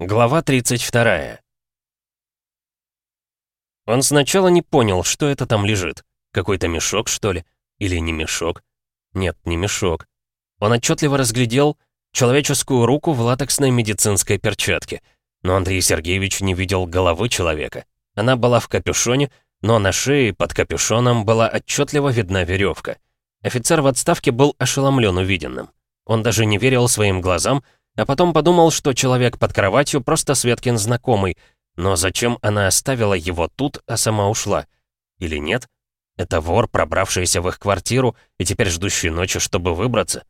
Глава 32. Он сначала не понял, что это там лежит. Какой-то мешок, что ли? Или не мешок? Нет, не мешок. Он отчетливо разглядел человеческую руку в латексной медицинской перчатке. Но Андрей Сергеевич не видел головы человека. Она была в капюшоне, но на шее под капюшоном была отчетливо видна веревка. Офицер в отставке был ошеломлен увиденным. Он даже не верил своим глазам, а потом подумал, что человек под кроватью просто Светкин знакомый. Но зачем она оставила его тут, а сама ушла? Или нет? Это вор, пробравшийся в их квартиру и теперь ждущий ночи, чтобы выбраться?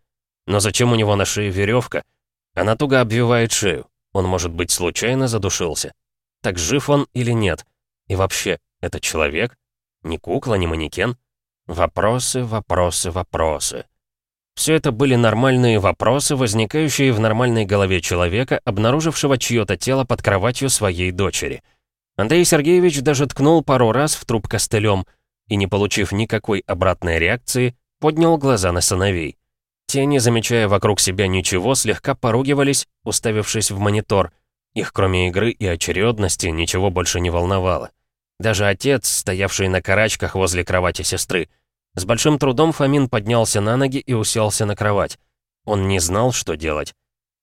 Но зачем у него на шее веревка? Она туго обвивает шею. Он, может быть, случайно задушился. Так жив он или нет? И вообще, это человек? Не кукла, не манекен? Вопросы, вопросы, вопросы. Все это были нормальные вопросы, возникающие в нормальной голове человека, обнаружившего чье-то тело под кроватью своей дочери. Андрей Сергеевич даже ткнул пару раз в труп костылем и, не получив никакой обратной реакции, поднял глаза на сыновей. Те, не замечая вокруг себя ничего, слегка поругивались, уставившись в монитор. Их, кроме игры и очередности, ничего больше не волновало. Даже отец, стоявший на карачках возле кровати сестры, с большим трудом Фомин поднялся на ноги и уселся на кровать. Он не знал, что делать.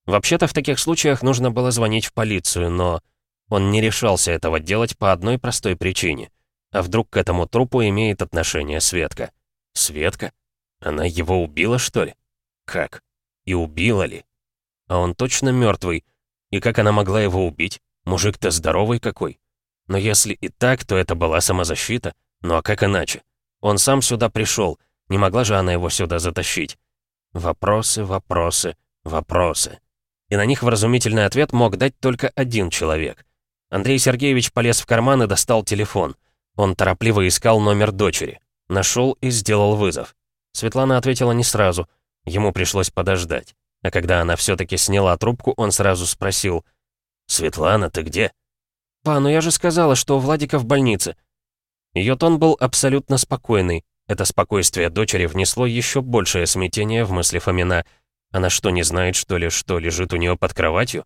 Вообще-то в таких случаях нужно было звонить в полицию, но он не решался этого делать по одной простой причине. А вдруг к этому трупу имеет отношение Светка? Светка? Она его убила, что ли? Как? И убила ли? А он точно мертвый. И как она могла его убить? Мужик-то здоровый какой. Но если и так, то это была самозащита. Ну а как иначе? Он сам сюда пришел. Не могла же она его сюда затащить? Вопросы, вопросы, вопросы. И на них вразумительный ответ мог дать только один человек. Андрей Сергеевич полез в карман и достал телефон. Он торопливо искал номер дочери. Нашел и сделал вызов. Светлана ответила не сразу. Ему пришлось подождать. А когда она все-таки сняла трубку, он сразу спросил. «Светлана, ты где?» «Па, ну я же сказала, что Владика в больнице. Ее тон был абсолютно спокойный. Это спокойствие дочери внесло еще большее смятение в мысли Фомина. Она что, не знает, что ли, что лежит у нее под кроватью?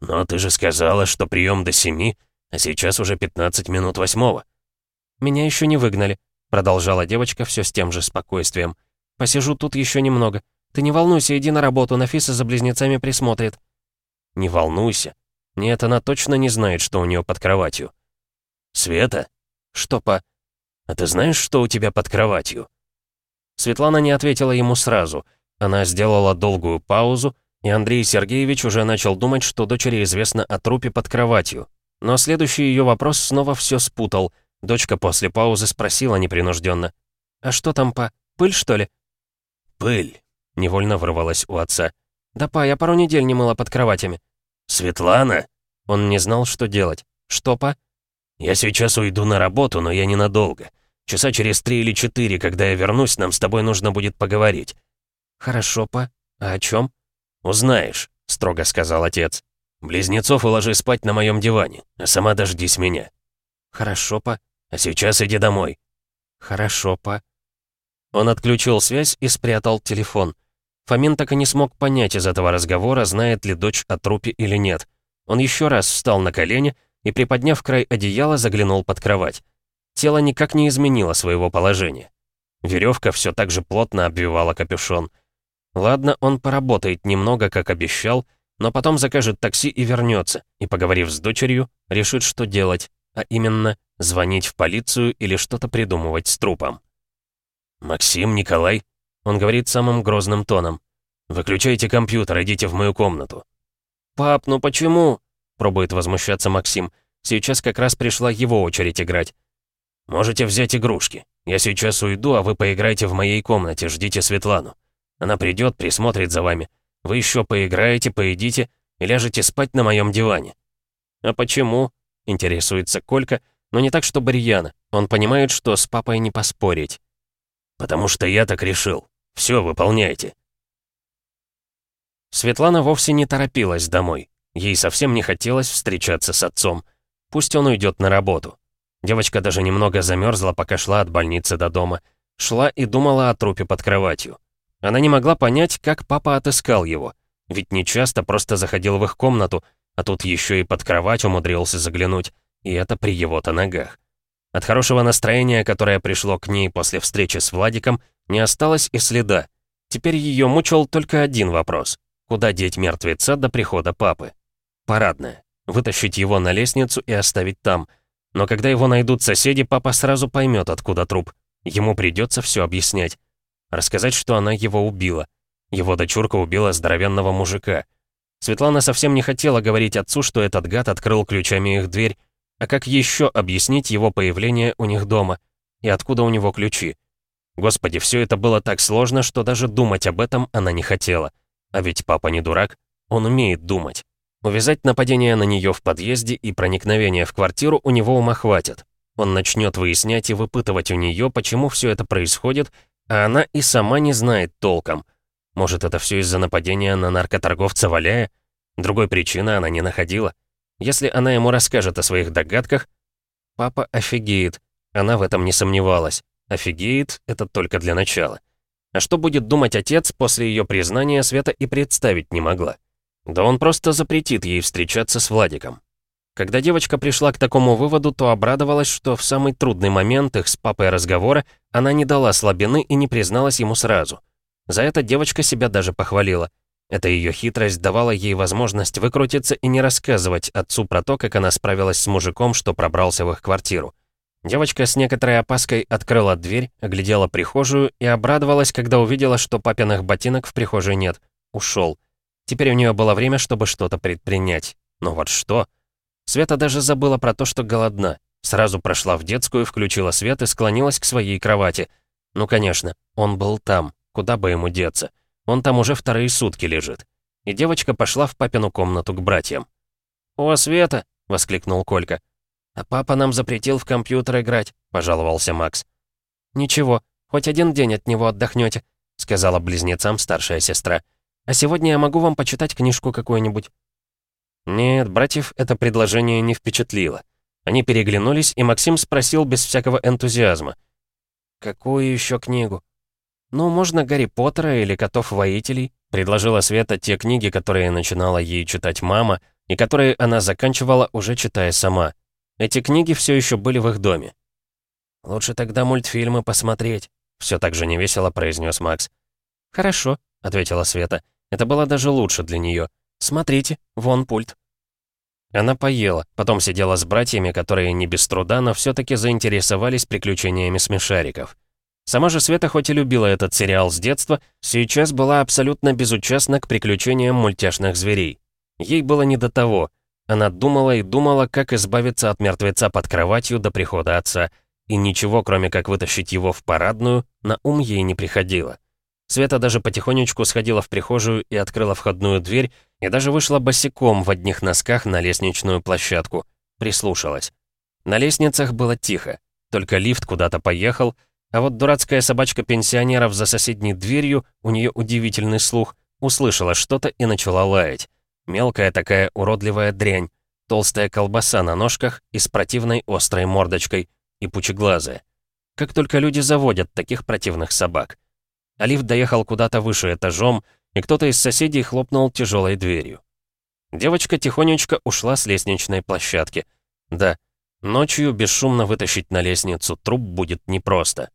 «Но ты же сказала, что прием до семи, а сейчас уже 15 минут восьмого». «Меня еще не выгнали», — продолжала девочка все с тем же спокойствием. «Посижу тут еще немного. Ты не волнуйся, иди на работу, Нафиса за близнецами присмотрит». «Не волнуйся. Нет, она точно не знает, что у нее под кроватью». «Света?» «Что по...» «А ты знаешь, что у тебя под кроватью?» Светлана не ответила ему сразу. Она сделала долгую паузу, и Андрей Сергеевич уже начал думать, что дочери известно о трупе под кроватью. Но следующий ее вопрос снова все спутал. Дочка после паузы спросила непринужденно. «А что там, по? Пыль, что ли?» «Пыль», — невольно вырвалась у отца. «Да, па, я пару недель не мыла под кроватями». «Светлана?» Он не знал, что делать. «Что, па?» «Я сейчас уйду на работу, но я ненадолго. Часа через три или четыре, когда я вернусь, нам с тобой нужно будет поговорить». «Хорошо, па. А о чем? «Узнаешь», — строго сказал отец. «Близнецов уложи спать на моем диване, а сама дождись меня». «Хорошо, па. А сейчас иди домой». «Хорошо, па». Он отключил связь и спрятал телефон. Фомин так и не смог понять из этого разговора, знает ли дочь о трупе или нет. Он еще раз встал на колени и, приподняв край одеяла, заглянул под кровать. Тело никак не изменило своего положения. Веревка все так же плотно обвивала капюшон. Ладно, он поработает немного, как обещал, но потом закажет такси и вернется, и, поговорив с дочерью, решит, что делать, а именно звонить в полицию или что-то придумывать с трупом. «Максим, Николай», — он говорит самым грозным тоном, «выключайте компьютер, идите в мою комнату». «Пап, ну почему?» Пробует возмущаться Максим. Сейчас как раз пришла его очередь играть. «Можете взять игрушки. Я сейчас уйду, а вы поиграйте в моей комнате, ждите Светлану. Она придет, присмотрит за вами. Вы еще поиграете, поедите и ляжете спать на моем диване». «А почему?» — интересуется Колька, но не так, что Рьяно. Он понимает, что с папой не поспорить. «Потому что я так решил. Все, выполняйте». Светлана вовсе не торопилась домой. Ей совсем не хотелось встречаться с отцом. Пусть он уйдет на работу. Девочка даже немного замерзла, пока шла от больницы до дома. Шла и думала о трупе под кроватью. Она не могла понять, как папа отыскал его. Ведь не часто просто заходил в их комнату, а тут еще и под кровать умудрился заглянуть, и это при его-то ногах. От хорошего настроения, которое пришло к ней после встречи с Владиком, не осталось и следа. Теперь ее мучил только один вопрос. Куда деть мертвеца до прихода папы? Парадная. Вытащить его на лестницу и оставить там. Но когда его найдут соседи, папа сразу поймет, откуда труп. Ему придется все объяснять. Рассказать, что она его убила. Его дочурка убила здоровенного мужика. Светлана совсем не хотела говорить отцу, что этот гад открыл ключами их дверь. А как еще объяснить его появление у них дома? И откуда у него ключи? Господи, все это было так сложно, что даже думать об этом она не хотела. А ведь папа не дурак, он умеет думать. Увязать нападение на нее в подъезде и проникновение в квартиру у него ума хватит. Он начнет выяснять и выпытывать у нее, почему все это происходит, а она и сама не знает толком. Может, это все из-за нападения на наркоторговца Валяя? Другой причины она не находила. Если она ему расскажет о своих догадках, папа офигеет. Она в этом не сомневалась. Офигеет — это только для начала. А что будет думать отец после ее признания, Света и представить не могла. Да он просто запретит ей встречаться с Владиком. Когда девочка пришла к такому выводу, то обрадовалась, что в самый трудный момент их с папой разговора она не дала слабины и не призналась ему сразу. За это девочка себя даже похвалила. Эта ее хитрость давала ей возможность выкрутиться и не рассказывать отцу про то, как она справилась с мужиком, что пробрался в их квартиру. Девочка с некоторой опаской открыла дверь, оглядела прихожую и обрадовалась, когда увидела, что папиных ботинок в прихожей нет. Ушел. Теперь у нее было время, чтобы что-то предпринять. Но вот что? Света даже забыла про то, что голодна. Сразу прошла в детскую, включила свет и склонилась к своей кровати. Ну, конечно, он был там. Куда бы ему деться? Он там уже вторые сутки лежит. И девочка пошла в папину комнату к братьям. «О, Света!» — воскликнул Колька. «А папа нам запретил в компьютер играть», — пожаловался Макс. «Ничего, хоть один день от него отдохнете», — сказала близнецам старшая сестра. «А сегодня я могу вам почитать книжку какую-нибудь». Нет, братьев это предложение не впечатлило. Они переглянулись, и Максим спросил без всякого энтузиазма. «Какую еще книгу?» «Ну, можно Гарри Поттера или Котов-воителей», — предложила Света те книги, которые начинала ей читать мама, и которые она заканчивала, уже читая сама. Эти книги все еще были в их доме. «Лучше тогда мультфильмы посмотреть», — все так же невесело произнес Макс. «Хорошо», — ответила Света. Это было даже лучше для нее. «Смотрите, вон пульт». Она поела, потом сидела с братьями, которые не без труда, но все таки заинтересовались приключениями смешариков. Сама же Света хоть и любила этот сериал с детства, сейчас была абсолютно безучастна к приключениям мультяшных зверей. Ей было не до того — она думала и думала, как избавиться от мертвеца под кроватью до прихода отца, и ничего, кроме как вытащить его в парадную, на ум ей не приходило. Света даже потихонечку сходила в прихожую и открыла входную дверь, и даже вышла босиком в одних носках на лестничную площадку. Прислушалась. На лестницах было тихо, только лифт куда-то поехал, а вот дурацкая собачка пенсионеров за соседней дверью, у нее удивительный слух, услышала что-то и начала лаять. Мелкая такая уродливая дрянь, толстая колбаса на ножках и с противной острой мордочкой, и пучеглазая. Как только люди заводят таких противных собак. Алиф доехал куда-то выше этажом, и кто-то из соседей хлопнул тяжелой дверью. Девочка тихонечко ушла с лестничной площадки. Да, ночью бесшумно вытащить на лестницу труп будет непросто.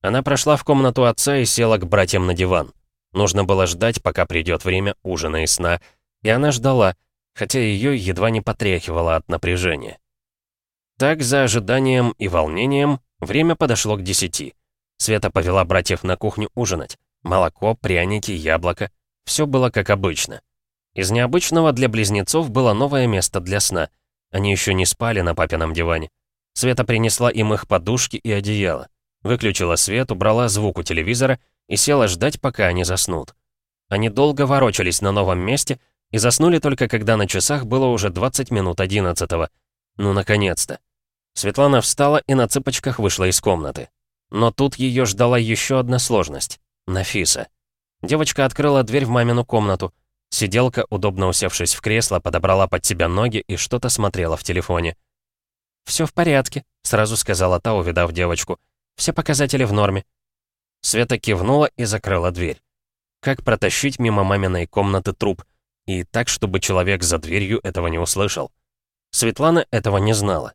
Она прошла в комнату отца и села к братьям на диван. Нужно было ждать, пока придет время ужина и сна, и она ждала, хотя ее едва не потряхивало от напряжения. Так, за ожиданием и волнением, время подошло к десяти. Света повела братьев на кухню ужинать. Молоко, пряники, яблоко. Все было как обычно. Из необычного для близнецов было новое место для сна. Они еще не спали на папином диване. Света принесла им их подушки и одеяло. Выключила свет, убрала звук у телевизора и села ждать, пока они заснут. Они долго ворочались на новом месте, и заснули только когда на часах было уже 20 минут 11 -го. Ну, наконец-то. Светлана встала и на цыпочках вышла из комнаты. Но тут ее ждала еще одна сложность. Нафиса. Девочка открыла дверь в мамину комнату. Сиделка, удобно усевшись в кресло, подобрала под себя ноги и что-то смотрела в телефоне. «Все в порядке», — сразу сказала та, увидав девочку. «Все показатели в норме». Света кивнула и закрыла дверь. Как протащить мимо маминой комнаты труп? и так, чтобы человек за дверью этого не услышал. Светлана этого не знала.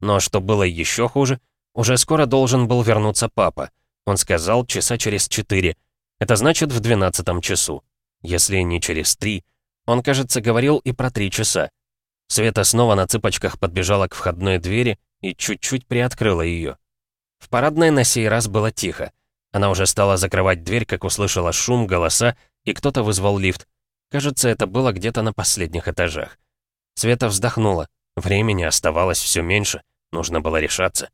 Но что было еще хуже, уже скоро должен был вернуться папа. Он сказал, часа через четыре. Это значит, в двенадцатом часу. Если не через три. Он, кажется, говорил и про три часа. Света снова на цыпочках подбежала к входной двери и чуть-чуть приоткрыла ее. В парадной на сей раз было тихо. Она уже стала закрывать дверь, как услышала шум, голоса, и кто-то вызвал лифт. Кажется, это было где-то на последних этажах. Света вздохнула. Времени оставалось все меньше, нужно было решаться.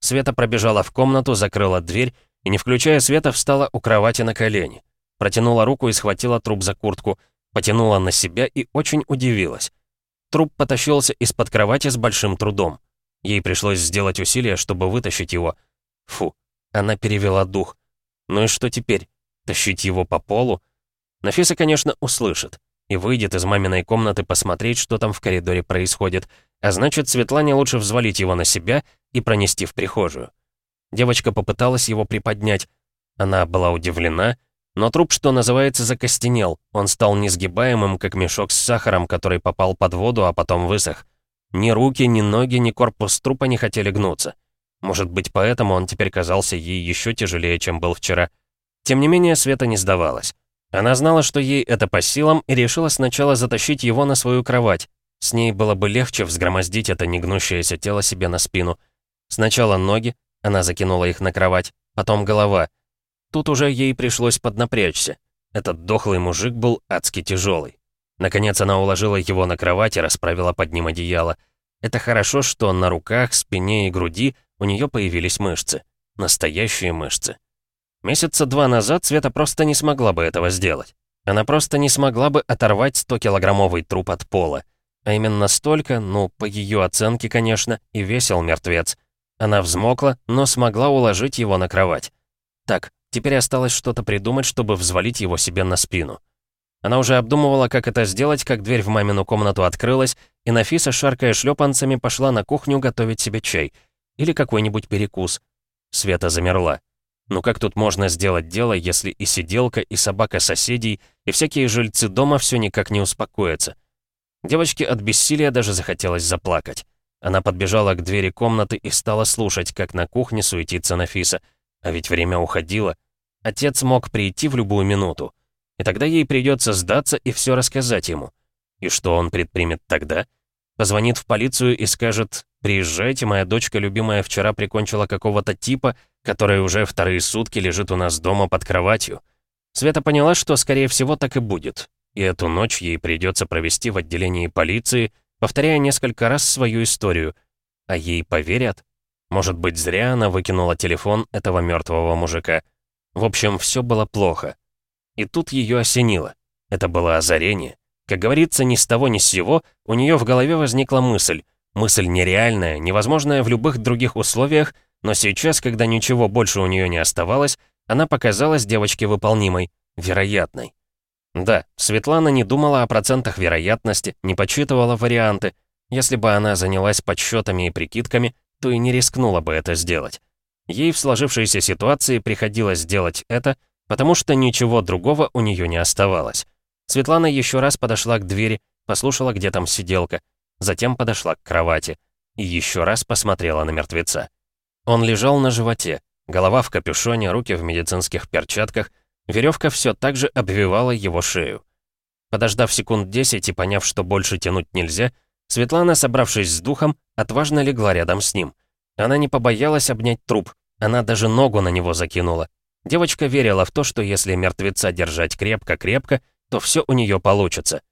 Света пробежала в комнату, закрыла дверь и, не включая света, встала у кровати на колени. Протянула руку и схватила труп за куртку, потянула на себя и очень удивилась. Труп потащился из-под кровати с большим трудом. Ей пришлось сделать усилие, чтобы вытащить его. Фу, она перевела дух. Ну и что теперь? Тащить его по полу? Нафиса, конечно, услышит и выйдет из маминой комнаты посмотреть, что там в коридоре происходит, а значит, Светлане лучше взвалить его на себя и пронести в прихожую. Девочка попыталась его приподнять. Она была удивлена, но труп, что называется, закостенел. Он стал несгибаемым, как мешок с сахаром, который попал под воду, а потом высох. Ни руки, ни ноги, ни корпус трупа не хотели гнуться. Может быть, поэтому он теперь казался ей еще тяжелее, чем был вчера. Тем не менее, Света не сдавалась. Она знала, что ей это по силам, и решила сначала затащить его на свою кровать. С ней было бы легче взгромоздить это негнущееся тело себе на спину. Сначала ноги, она закинула их на кровать, потом голова. Тут уже ей пришлось поднапрячься. Этот дохлый мужик был адски тяжелый. Наконец она уложила его на кровать и расправила под ним одеяло. Это хорошо, что на руках, спине и груди у нее появились мышцы. Настоящие мышцы. Месяца два назад Света просто не смогла бы этого сделать. Она просто не смогла бы оторвать 100-килограммовый труп от пола. А именно столько, ну, по ее оценке, конечно, и весил мертвец. Она взмокла, но смогла уложить его на кровать. Так, теперь осталось что-то придумать, чтобы взвалить его себе на спину. Она уже обдумывала, как это сделать, как дверь в мамину комнату открылась, и Нафиса, шаркая шлепанцами, пошла на кухню готовить себе чай. Или какой-нибудь перекус. Света замерла. Ну как тут можно сделать дело, если и сиделка, и собака соседей, и всякие жильцы дома все никак не успокоятся? Девочке от бессилия даже захотелось заплакать. Она подбежала к двери комнаты и стала слушать, как на кухне суетится Нафиса. А ведь время уходило. Отец мог прийти в любую минуту. И тогда ей придется сдаться и все рассказать ему. И что он предпримет тогда? Позвонит в полицию и скажет «Приезжайте, моя дочка любимая вчера прикончила какого-то типа, который уже вторые сутки лежит у нас дома под кроватью». Света поняла, что, скорее всего, так и будет. И эту ночь ей придется провести в отделении полиции, повторяя несколько раз свою историю. А ей поверят? Может быть, зря она выкинула телефон этого мертвого мужика. В общем, все было плохо. И тут ее осенило. Это было озарение. Как говорится, ни с того ни с сего у нее в голове возникла мысль. Мысль нереальная, невозможная в любых других условиях, но сейчас, когда ничего больше у нее не оставалось, она показалась девочке выполнимой, вероятной. Да, Светлана не думала о процентах вероятности, не подсчитывала варианты. Если бы она занялась подсчетами и прикидками, то и не рискнула бы это сделать. Ей в сложившейся ситуации приходилось делать это, потому что ничего другого у нее не оставалось. Светлана еще раз подошла к двери, послушала, где там сиделка, затем подошла к кровати и еще раз посмотрела на мертвеца. Он лежал на животе, голова в капюшоне, руки в медицинских перчатках, веревка все так же обвивала его шею. Подождав секунд десять и поняв, что больше тянуть нельзя, Светлана, собравшись с духом, отважно легла рядом с ним. Она не побоялась обнять труп, она даже ногу на него закинула. Девочка верила в то, что если мертвеца держать крепко-крепко, то все у нее получится.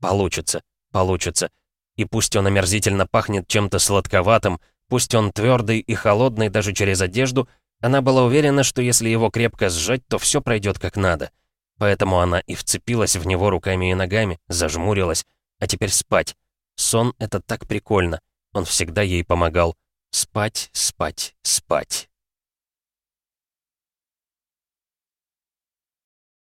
Получится, получится. И пусть он омерзительно пахнет чем-то сладковатым, пусть он твердый и холодный даже через одежду, она была уверена, что если его крепко сжать, то все пройдет как надо. Поэтому она и вцепилась в него руками и ногами, зажмурилась. А теперь спать. Сон — это так прикольно. Он всегда ей помогал. Спать, спать, спать.